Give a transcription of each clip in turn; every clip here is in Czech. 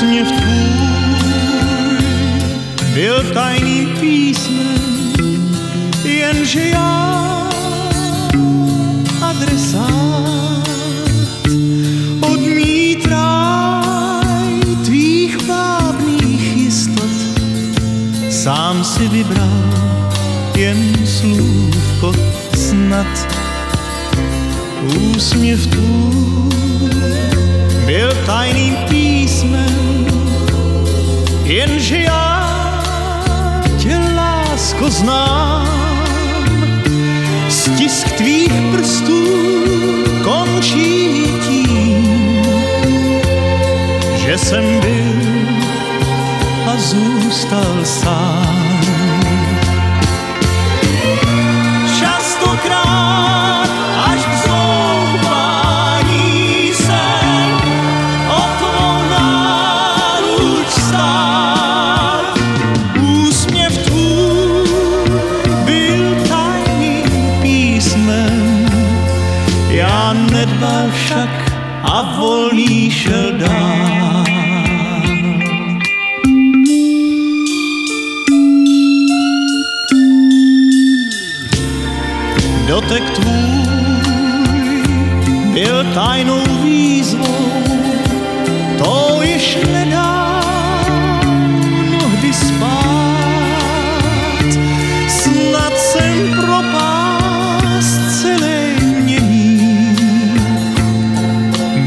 úsměv tvůj byl tajný písmen, jenže já adresát odmítraj tvých vábných jistot. Sám si vybral jen slůvko snad úsměv tvůj byl tajným jenže já tě lásko znám. Stisk tvých prstů končí tím, že jsem byl a zůstal sám. Já nedbal však a volný šel dál. Dotek tvůj byl tajnou výzvou,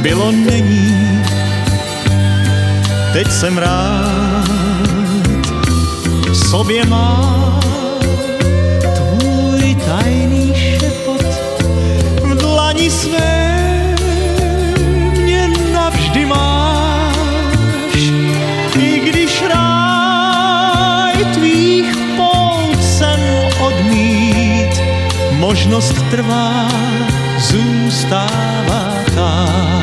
bylo není, teď jsem rád sobě mám tvůj tajný šepot v dlani své mě navždy máš. I když ráj tvých pout jsem odmít, možnost trvá, zůstává tak.